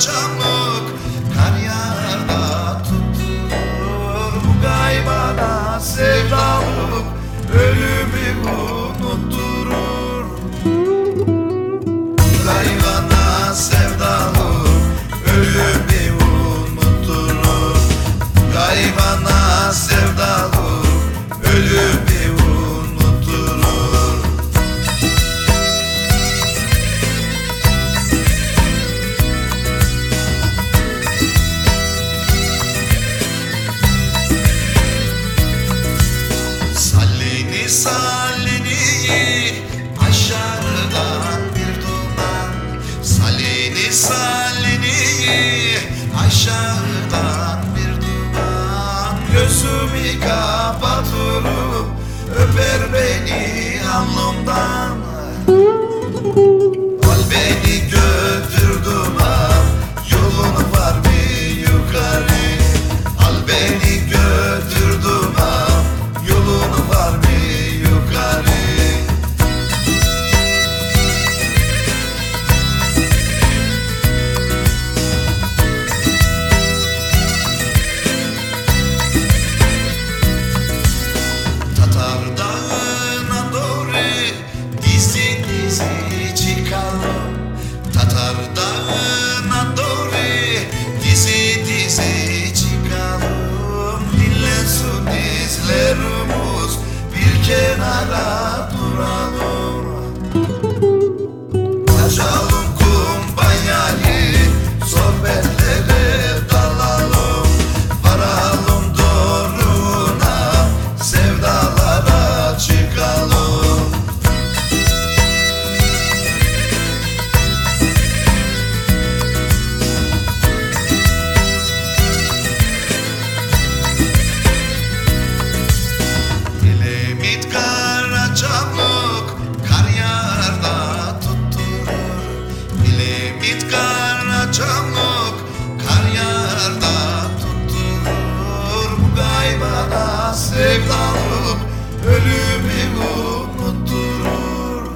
jump. mahalleni aşağıdan bir duman. Salini salini aşağıdan bir duman. Gözümü kapatırım öper beni alnımdan sevdam ölümü unutturur.